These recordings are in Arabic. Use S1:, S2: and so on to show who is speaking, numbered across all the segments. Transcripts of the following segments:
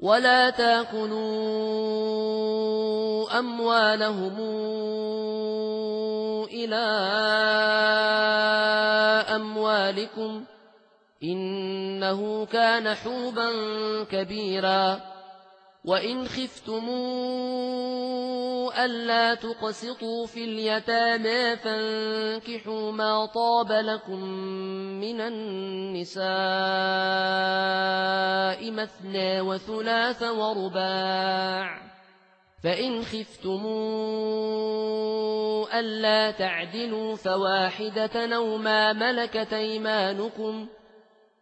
S1: ولا تاكلوا أموالهم إلى أموالكم إنه كان حوبا كبيرا وإن خفتموا ألا تقسطوا في اليتامى فانكحوا ما طاب لكم من النساء مثنى وثلاث ورباع فإن خفتموا ألا تعدلوا فواحدة أو ما ملكت أيمانكم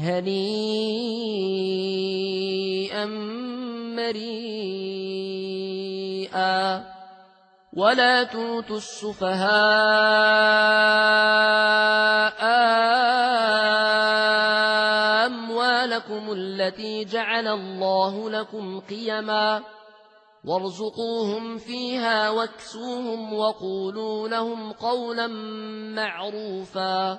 S1: هنيئا مريئا. ولا توتوا السفهاء أموالكم التي جعل الله لكم قيما. وارزقوهم فيها واكسوهم وقولوا لهم قولا معروفا.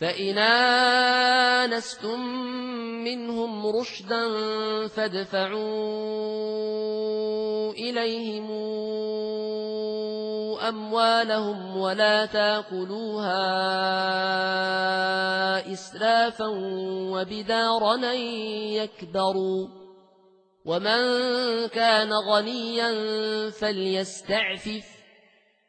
S1: فإن آنستم منهم رشدا فادفعوا إليهم أموالهم ولا تاكلوها إسرافا وبدارا يكبروا ومن كان غنيا فليستعفف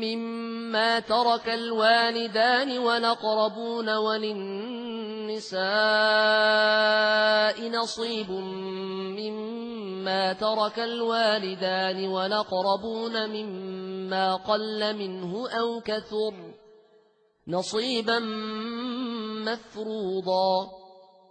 S1: مما ترك الوالدان ولقربون وللنساء نصيب مما ترك الوالدان ولقربون مما قل منه أو كثر نصيبا مفروضا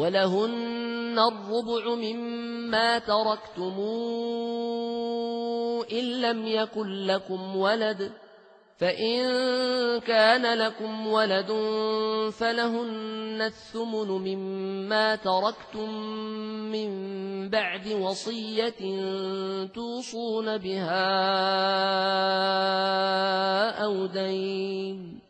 S1: ولهن الربع مما تركتم إن لم يكن لكم ولد فإن كان لكم ولد فلهن الثمن مما تركتم من بعد وصية توصون بها أو دين.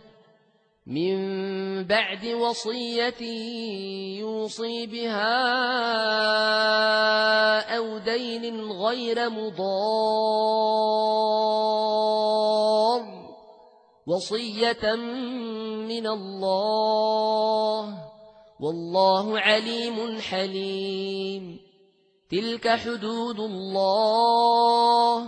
S1: من بعد وصية يوصي بها أو دين غير مضار وصية من الله والله عليم حليم. تلك حدود الله.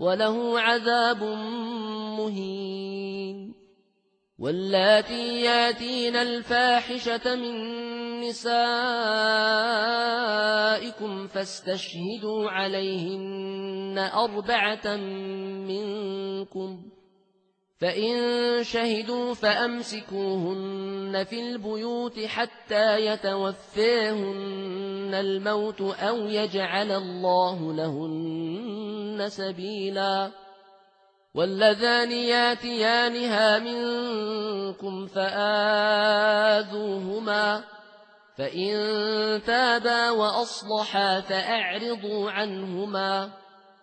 S1: وله عذاب مهين واللاتي ياتين الفاحشة من نسائكم فاستشهدوا عليهن أربعة منكم فإن شهدوا فأمسكوهن في البيوت حتى يتوفيهن الموت أو يجعل الله لهن سبيلاً واللذان ياتيانها منكم فآذوهما فإن تابا وأصلحا فأعرضوا عنهما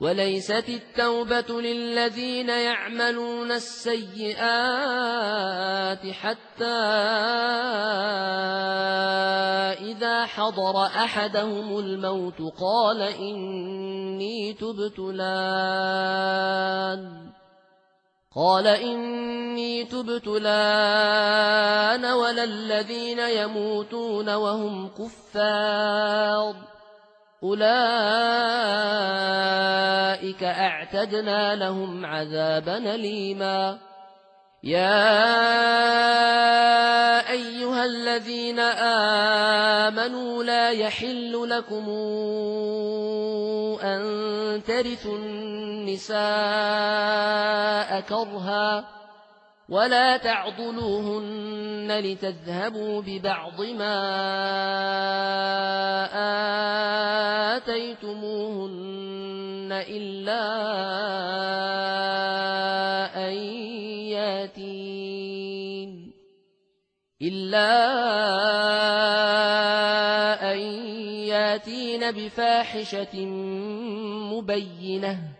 S1: وليست التوبة للذين يعملون السيئات حتى إذا حضر أحدهم الموت قال إني تبت لأن قال إني تبت لا أنا ولا الذين يموتون وهم كفار أولئك أعتدنا لهم عذابا ليما يا أيها الذين آمنوا لا يحل لكم أن ترثوا النساء كرها. ولا تعضلوهن لتذهبوا ببعض ما آتيتموهن إلا أن ياتين إلا أن ياتين بفاحشة مبينة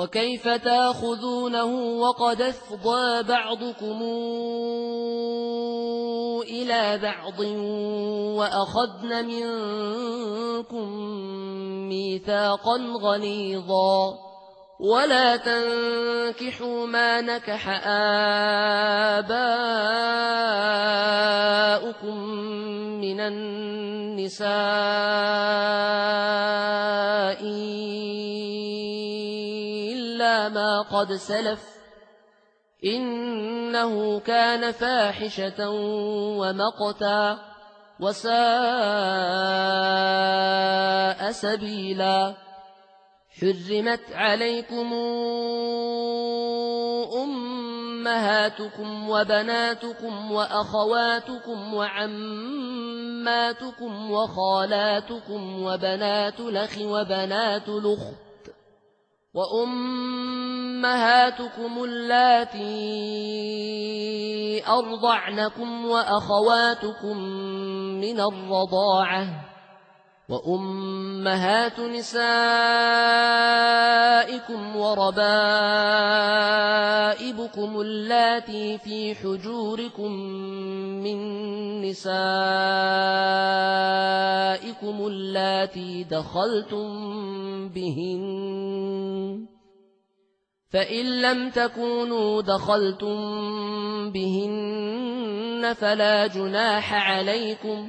S1: وكيف تاخذونه وقد أفضى بعضكم إلى بعض وأخذن منكم ميثاقا غليظا ولا تنكحوا ما نكح آباؤكم من النساء إلا ما قد سلف. إنه كان فاحشة ومقتا وساء سبيلا. حرمت عليكم أمهاتكم وبناتكم وأخواتكم وعماتكم وخالاتكم وبنات لخ وبنات لخت وأمهاتكم اللاتي أرضعنكم وأخواتكم من الرضاعة وأمهات نسائكم وربائبكم اللاتي في حجوركم من نسائكم اللاتي دخلتم بهن فإن لم تكونوا دخلتم بهن فلا جناح عليكم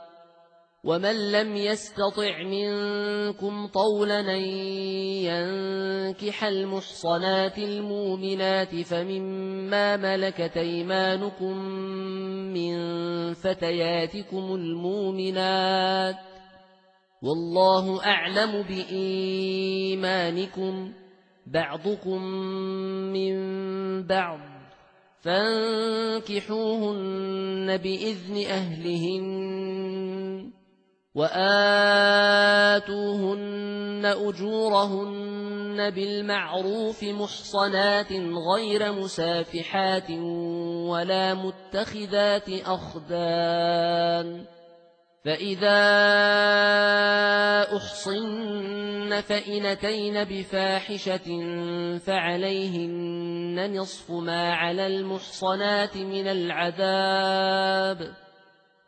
S1: ومن لم يستطع منكم طولا ينكح المحصنات المؤمنات فمما ملكت أيمانكم من فتياتكم المؤمنات والله أعلم بإيمانكم بعضكم من بعض فانكحوهن بإذن أهلهن وآتوهن أجورهن بالمعروف محصنات غير مسافحات ولا متخذات أخدان فإذا أحصن فإنتين بفاحشة فعليهن نصف ما على المحصنات من العذاب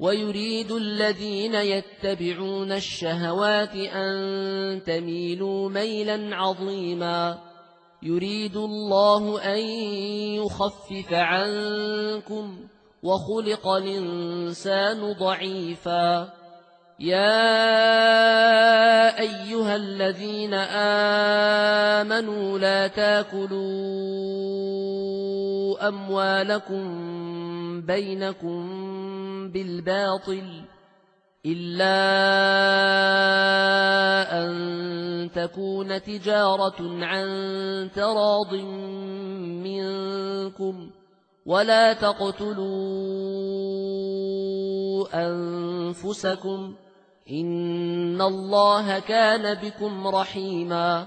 S1: ويريد الذين يتبعون الشهوات أن تميلوا ميلا عظيما. يريد الله أن يخفف عنكم وخلق الإنسان ضعيفا. يا أيها الذين آمنوا لا تأكلوا أموالكم بينكم بالباطل إلا أن تكون تجارة عن تراض منكم ولا تقتلوا أنفسكم إن الله كان بكم رحيما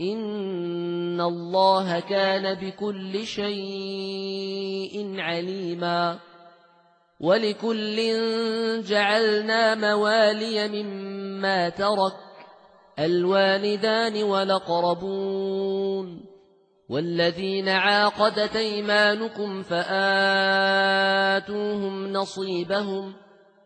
S1: إن الله كان بكل شيء عليما ولكل جعلنا موالي مما ترك الوالدان والأقربون والذين عاقدت ايمانكم فآتوهم نصيبهم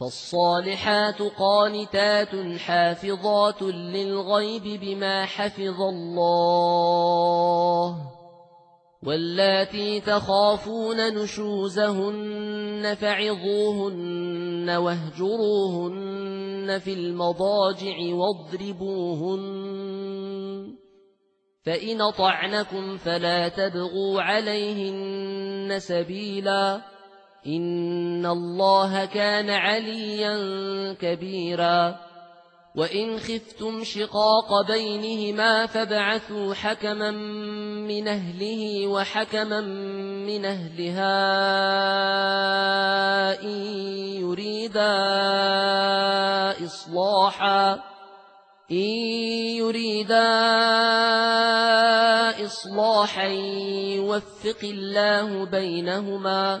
S1: فالصالحات قانتات حافظات للغيب بما حفظ الله واللاتي تخافون نشوزهن فعظوهن واهجروهن في المضاجع واضربوهن فإن طعنكم فلا تبغوا عليهن سبيلا إن الله كان عليا كبيرا وإن خفتم شقاق بينهما فابعثوا حكما من أهله وحكما من أهلها إن يريدا إصلاحا إن يريدا إصلاحا يوفق الله بينهما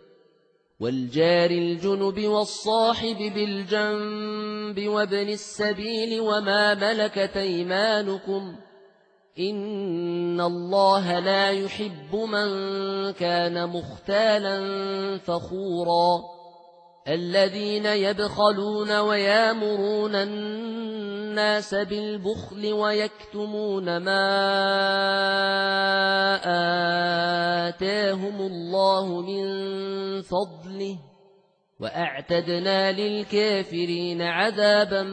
S1: والجار الجنب والصاحب بالجنب وابن السبيل وما ملكت أيمانكم إن الله لا يحب من كان مختالا فخورا الذين يبخلون ويامرون الناس بالبخل ويكتمون ما آتاهم الله من فضله وأعتدنا للكافرين عذابا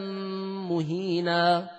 S1: مهيناً.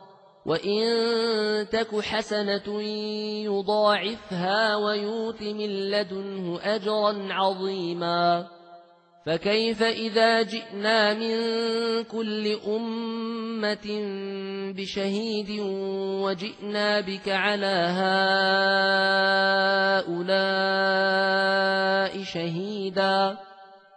S1: وإن تك حسنة يضاعفها ويوت من لدنه أجرا عظيما فكيف إذا جئنا من كل أمة بشهيد وجئنا بك على هؤلاء شهيداً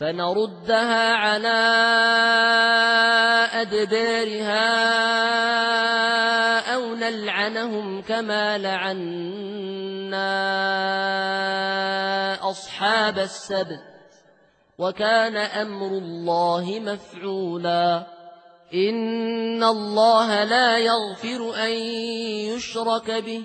S1: فنردها على أدبارها نلعنهم كما لعنا أصحاب السبت وكان أمر الله مفعولا. إن الله لا يغفر أن يشرك به.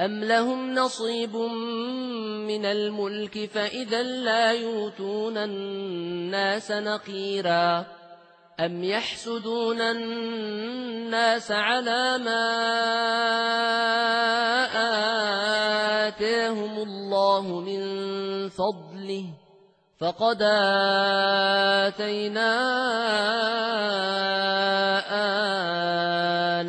S1: أم لهم نصيب من الملك فإذا لا يوتون الناس نقيرا أم يحسدون الناس على ما آتاهم الله من فضله فقد آتينا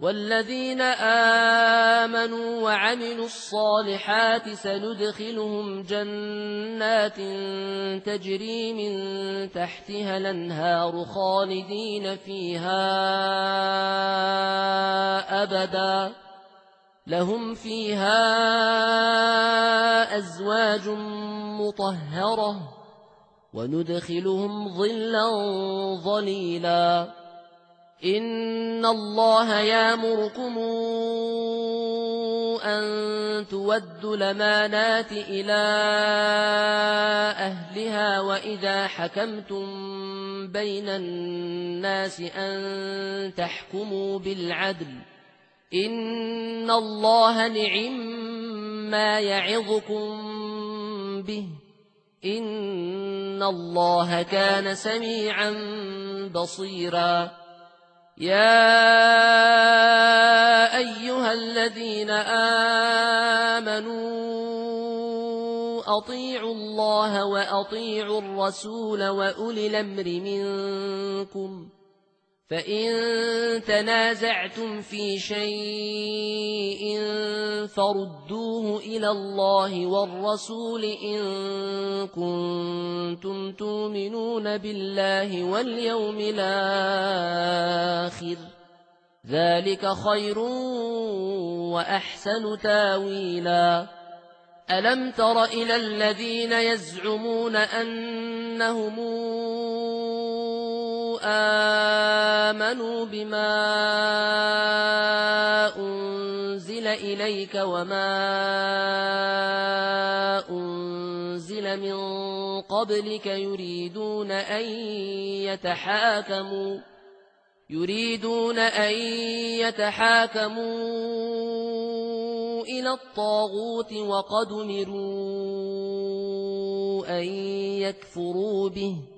S1: والذين آمنوا وعملوا الصالحات سندخلهم جنات تجري من تحتها الأنهار خالدين فيها أبدا. لهم فيها أزواج مطهرة وندخلهم ظلا ظليلا. إن الله يامركم أن تودوا لمانات إلى أهلها وإذا حكمتم بين الناس أن تحكموا بالعدل إن الله نعم ما يعظكم به إن الله كان سميعا بصيراً يا أيها الذين آمنوا أطيعوا الله وأطيعوا الرسول وأولي الأمر منكم فإن تنازعتم في شيء فردوه إلى الله والرسول إن كنتم تؤمنون بالله واليوم الآخر ذلك خير وأحسن تاويلا ألم تر إلى الذين يزعمون أنهم آمنوا بما أنزل إليك وما أنزل من قبلك يريدون أن يتحاكموا يريدون أن يتحاكموا إلى الطاغوت وقد مروا أن يكفروا به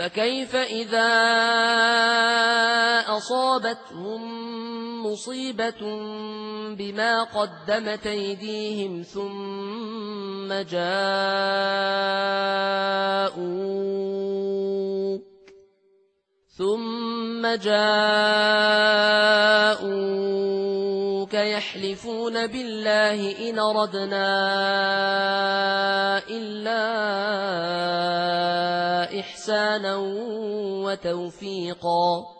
S1: فكيف إذا أصابتهم مصيبة بما قدمت أيديهم ثم جاءوك ثم جاءوك يحلفون بالله إن ردنا إلا إحسانا وتوفيقا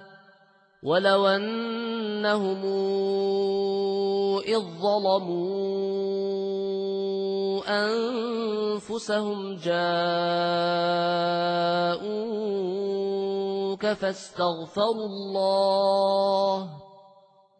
S1: ولو أنهم إذ ظلموا أنفسهم جاءوك فاستغفروا الله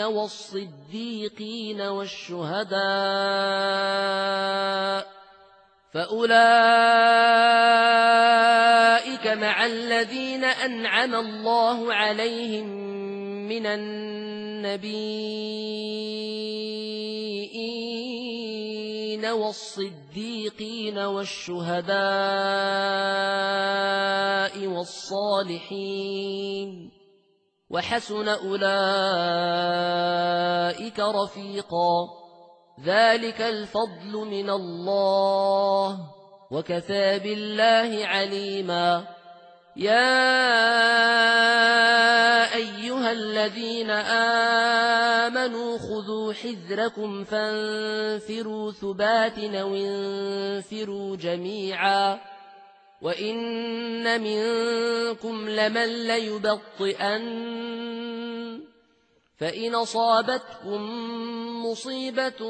S1: والصديقين والشهداء فأولئك مع الذين أنعم الله عليهم من النبيين والصديقين والشهداء والصالحين وحسن أولئك رفيقا. ذلك الفضل من الله. وكفى بالله عليما. يا أيها الذين آمنوا خذوا حذركم فانفروا ثبات وانفروا جميعا. وإن منكم لمن ليبطئن فإن أصابتكم مصيبة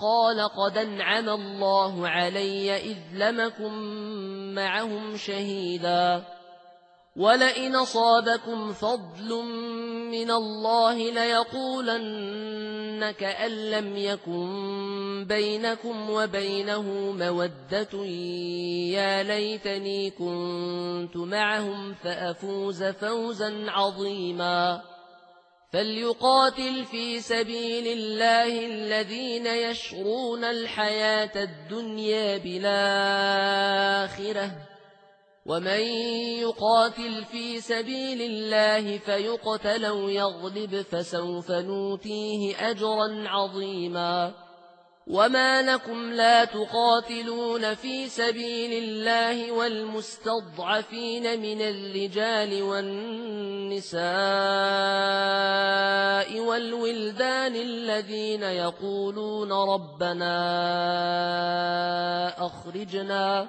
S1: قال قد انعم الله علي إذ لمكم معهم شهيدا ولئن أصابكم فضل من الله ليقولن كأن لم يكن بينكم وبينه مودة يا ليتني كنت معهم فأفوز فوزا عظيما فليقاتل في سبيل الله الذين يشرون الحياة الدنيا بالآخرة ومن يقاتل في سبيل الله فيقتل أو يغلب فسوف نوتيه أجرا عظيما. وما لكم لا تقاتلون في سبيل الله والمستضعفين من الرجال والنساء والولدان الذين يقولون ربنا أخرجنا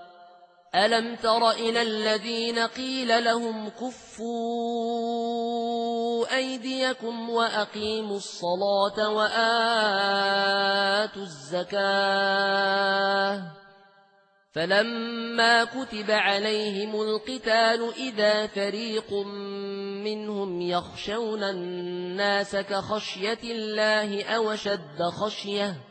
S1: ألم تر إلى الذين قيل لهم كفوا أيديكم وأقيموا الصلاة وآتوا الزكاة فلما كتب عليهم القتال إذا فريق منهم يخشون الناس كخشية الله أو شد خشية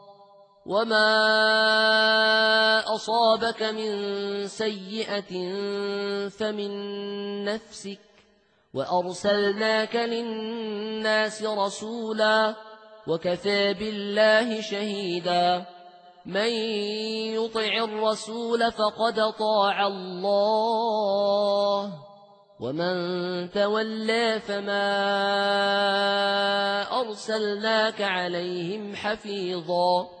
S1: وما أصابك من سيئة فمن نفسك وأرسلناك للناس رسولا وكفى بالله شهيدا من يطع الرسول فقد طاع الله ومن تولى فما أرسلناك عليهم حفيظا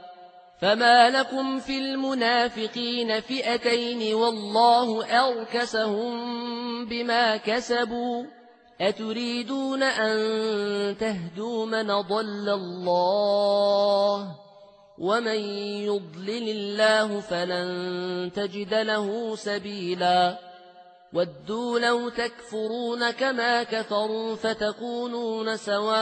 S1: فما لكم في المنافقين فئتين والله أركسهم بما كسبوا أتريدون أن تهدوا من ضل الله ومن يضلل الله فلن تجد له سبيلا ودوا لو تكفرون كما كفروا فتكونون سواء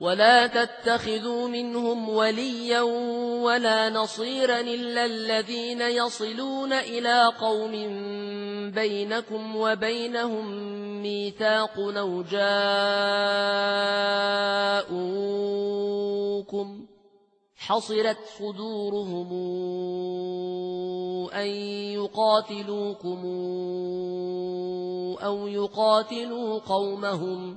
S1: ولا تتخذوا منهم وليا ولا نصيرا إلا الذين يصلون إلى قوم بينكم وبينهم ميثاق أو جاءوكم حصرت صدورهم أن يقاتلوكم أو يقاتلوا قومهم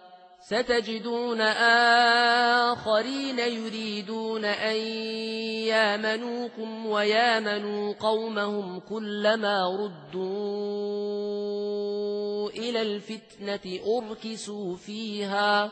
S1: ستجدون آخرين يريدون أن يامنوكم ويامنوا قومهم كلما ردوا إلى الفتنة أركسوا فيها.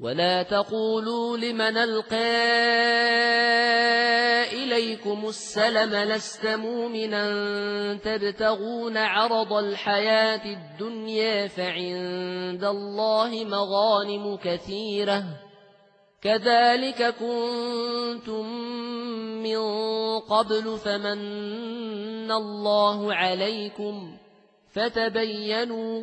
S1: ولا تقولوا لمن القى إليكم السلم لست مؤمنا تبتغون عرض الحياة الدنيا فعند الله مغانم كثيرة كذلك كنتم من قبل فمن الله عليكم فتبينوا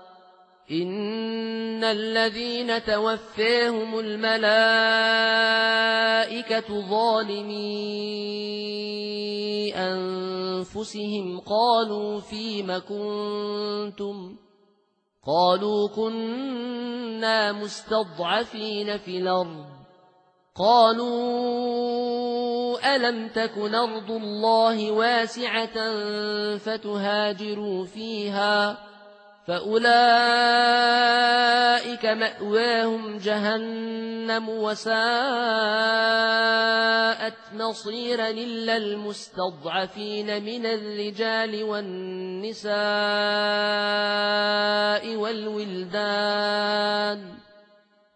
S1: إن الذين توفيهم الملائكة ظالمي أنفسهم قالوا فيم كنتم قالوا كنا مستضعفين في الأرض قالوا ألم تكن أرض الله واسعة فتهاجروا فيها فأولئك مأواهم جهنم وساءت مصيرا إلا المستضعفين من الرجال والنساء والولدان.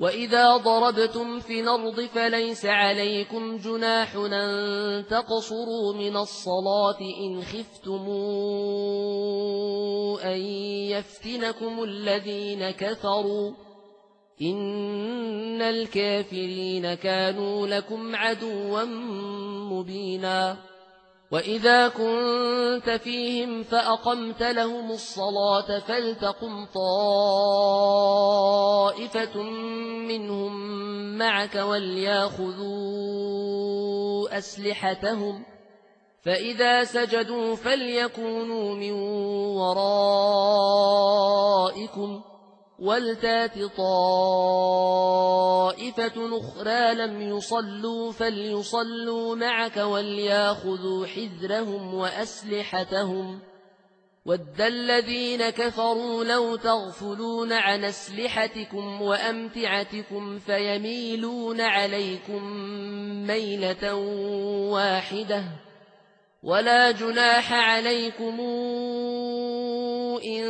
S1: وإذا ضربتم في الأرض فليس عليكم جناح أن تقصروا من الصلاة إن خفتموا أن يفتنكم الذين كفروا إن الكافرين كانوا لكم عدوا مبينا وإذا كنت فيهم فأقمت لهم الصلاة فلتقم طائفة منهم معك ولياخذوا أسلحتهم فإذا سجدوا فليكونوا من ورائكم ولتات طائفة أخرى لم يصلوا فليصلوا معك ولياخذوا حذرهم وأسلحتهم. ود الذين كفروا لو تغفلون عن أسلحتكم وأمتعتكم فيميلون عليكم ميلة واحدة. ولا جناح عليكم إن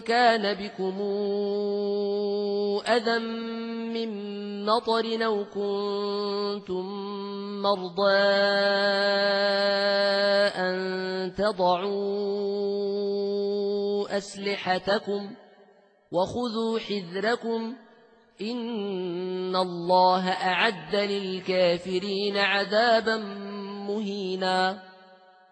S1: كان بكم أذى من مطر أو كنتم مرضى أن تضعوا أسلحتكم وخذوا حذركم إن الله أعد للكافرين عذابا مهينا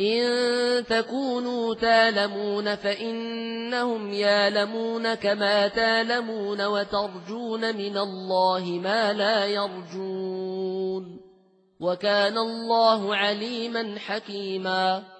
S1: إن تكونوا تالمون فإنهم يالمون كما تالمون وترجون من الله ما لا يرجون. وكان الله عليما حكيما.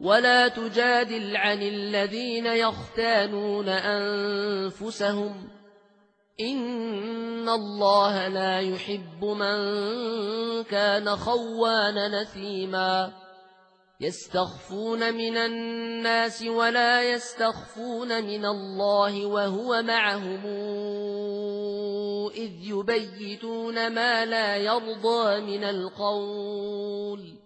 S1: ولا تجادل عن الذين يختانون أنفسهم إن الله لا يحب من كان خوانا نثيما يستخفون من الناس ولا يستخفون من الله وهو معهم إذ يبيتون ما لا يرضى من القول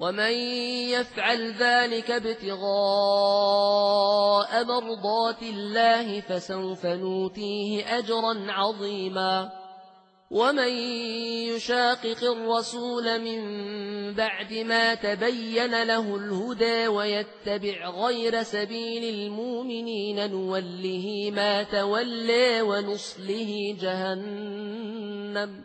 S1: ومن يفعل ذلك ابتغاء مرضات الله فسوف نوتيه أجرا عظيما ومن يشاقق الرسول من بعد ما تبين له الهدى ويتبع غير سبيل المؤمنين نوله ما تولى ونصله جهنم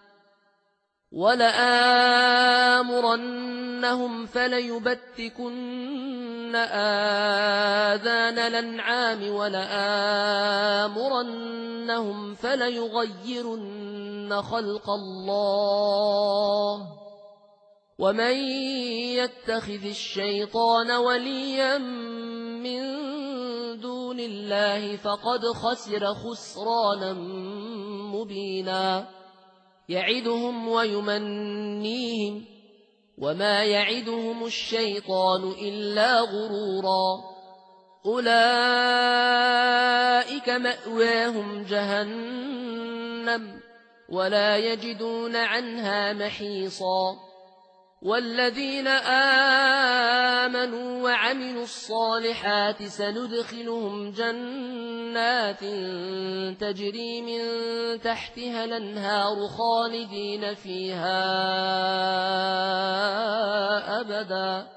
S1: ولآمرنهم فليبتكن آذان الأنعام ولآمرنهم فليغيرن خلق الله ومن يتخذ الشيطان وليا من دون الله فقد خسر خسرانا مبينا يعدهم ويمنيهم وما يعدهم الشيطان إلا غرورا أولئك مأواهم جهنم ولا يجدون عنها محيصا والذين آمنوا وعملوا الصالحات سندخلهم جنات تجري من تحتها الأنهار خالدين فيها أبدا.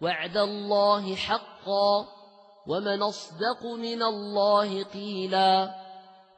S1: وعد الله حقا ومن أصدق من الله قيلا.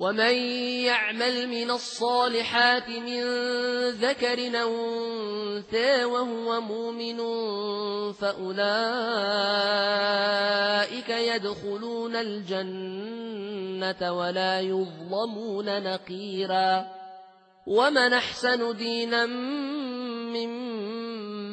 S1: ومن يعمل من الصالحات من ذكر أنثى وهو مؤمن فأولئك يدخلون الجنة ولا يظلمون نقيرا ومن أحسن دينا ممن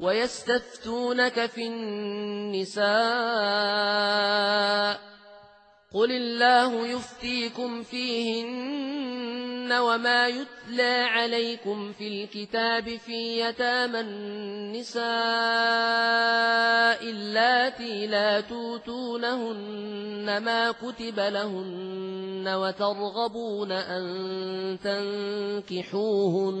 S1: ويستفتونك في النساء قل الله يفتيكم فيهن وما يتلى عليكم في الكتاب في يتامى النساء اللاتي لا توتونهن ما كتب لهن وترغبون أن تنكحوهن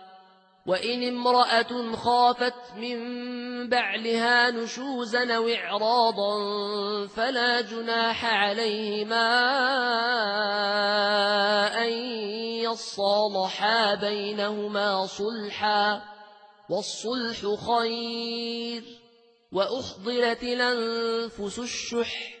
S1: وإن امرأة خافت من بعلها نشوزا وإعراضا فلا جناح عليهما أن يصالحا بينهما صلحا والصلح خير وأحضرت الأنفس الشح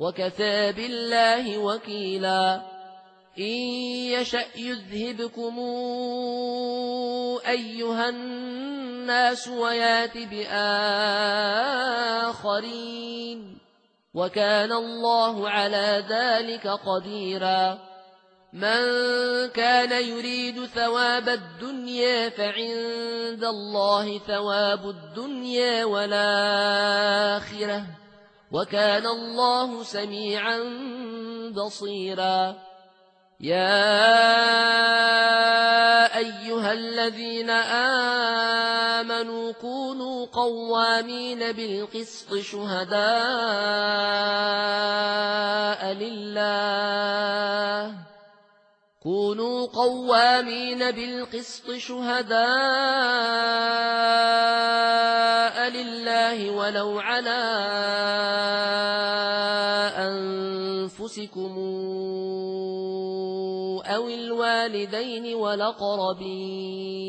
S1: وكفى بالله وكيلا. إن يشأ يذهبكم أيها الناس ويأت بآخرين. وكان الله على ذلك قديرا. من كان يريد ثواب الدنيا فعند الله ثواب الدنيا والآخرة. وكان الله سميعا بصيرا. يا أيها الذين آمنوا كونوا قوامين بالقسط شهداء لله. كونوا قوامين بالقسط شهداء لله ولو على أنفسكم أو الوالدين والأقربين.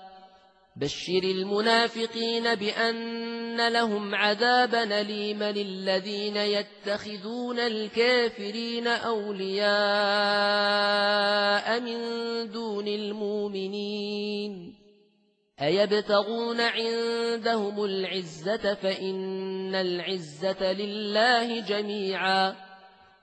S1: بشر المنافقين بأن لهم عذابا ليما للذين يتخذون الكافرين أولياء من دون المؤمنين. أيبتغون عندهم العزة فإن العزة لله جميعا.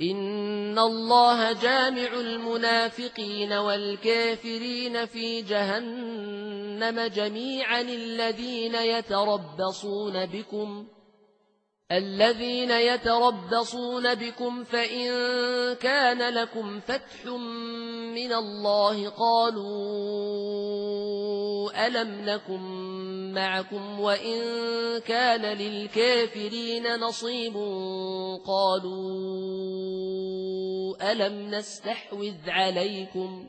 S1: إن الله جامع المنافقين والكافرين في جهنم جميعا الذين يتربصون بكم الذين يتربصون بكم فإن كان لكم فتح من الله قالوا ألم نكن معكم وإن كان للكافرين نصيب قالوا ألم نستحوذ عليكم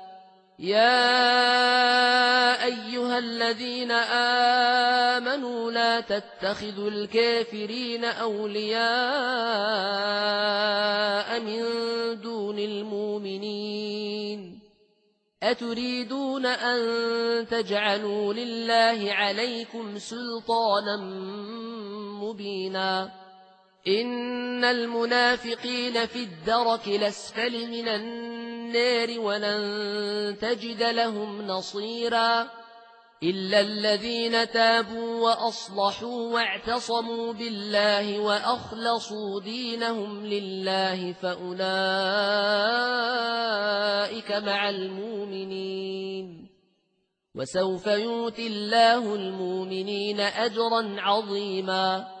S1: يا أيها الذين آمنوا لا تتخذوا الكافرين أولياء من دون المؤمنين أتريدون أن تجعلوا لله عليكم سلطانا مبينا إن المنافقين في الدرك الأسفل من النار النار ولن تجد لهم نصيرا إلا الذين تابوا وأصلحوا واعتصموا بالله وأخلصوا دينهم لله فأولئك مع المؤمنين. وسوف يؤتي الله المؤمنين أجرا عظيما.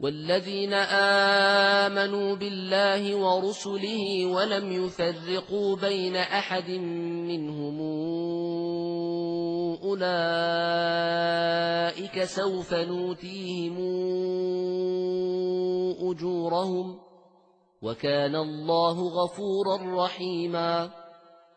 S1: والذين آمنوا بالله ورسله ولم يفرقوا بين أحد منهم أولئك سوف نوتيهم أجورهم وكان الله غفورا رحيما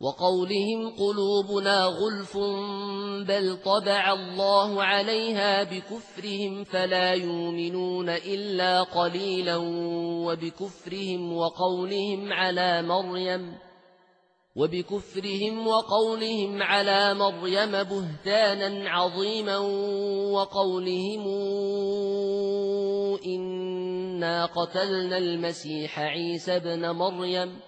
S1: وقولهم قلوبنا غلف بل طبع الله عليها بكفرهم فلا يؤمنون إلا قليلا وبكفرهم وقولهم على مريم وبكفرهم وقولهم على مريم بهتانا عظيما وقولهم إنا قتلنا المسيح عيسى بن مريم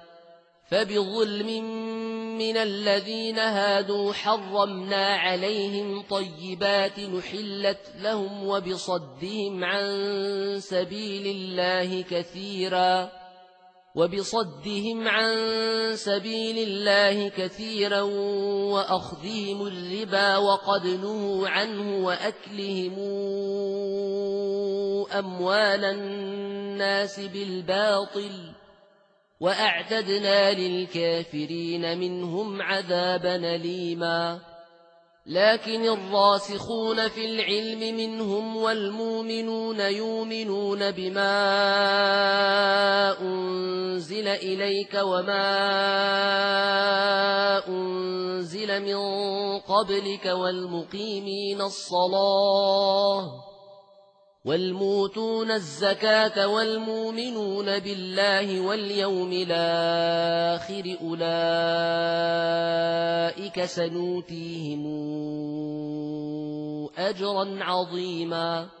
S1: فبظلم من الذين هادوا حرمنا عليهم طيبات نحلت لهم وبصدهم عن سبيل الله كثيرا وبصدهم عن سبيل الله كثيرا وأخذهم الربا وقد نهوا عنه وأكلهم أموال الناس بالباطل وأعتدنا للكافرين منهم عذابا ليما لكن الراسخون في العلم منهم والمؤمنون يؤمنون بما أنزل إليك وما أنزل من قبلك والمقيمين الصلاة والموتون الزكاة والمؤمنون بالله واليوم الآخر أولئك سنوتيهم أجرا عظيما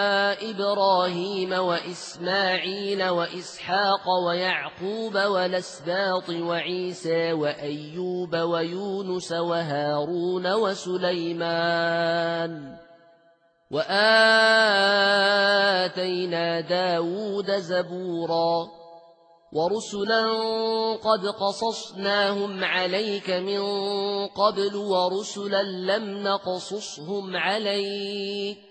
S1: إبراهيم وإسماعيل وإسحاق ويعقوب والأسباط وعيسى وأيوب ويونس وهارون وسليمان وآتينا داود زبورا ورسلا قد قصصناهم عليك من قبل ورسلا لم نقصصهم عليك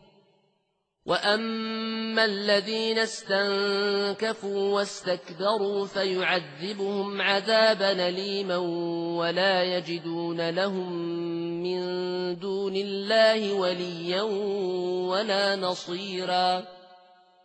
S1: وأما الذين استنكفوا واستكبروا فيعذبهم عذابا ليما ولا يجدون لهم من دون الله وليا ولا نصيرا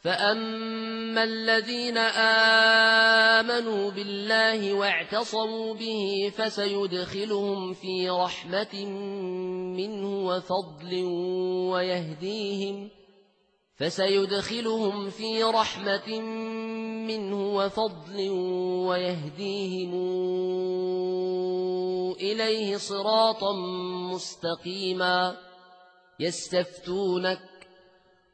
S1: فأما الذين آمنوا بالله واعتصموا به فسيدخلهم في رحمة منه وفضل ويهديهم فسيدخلهم في رحمة منه وفضل ويهديهم إليه صراطا مستقيما يستفتونك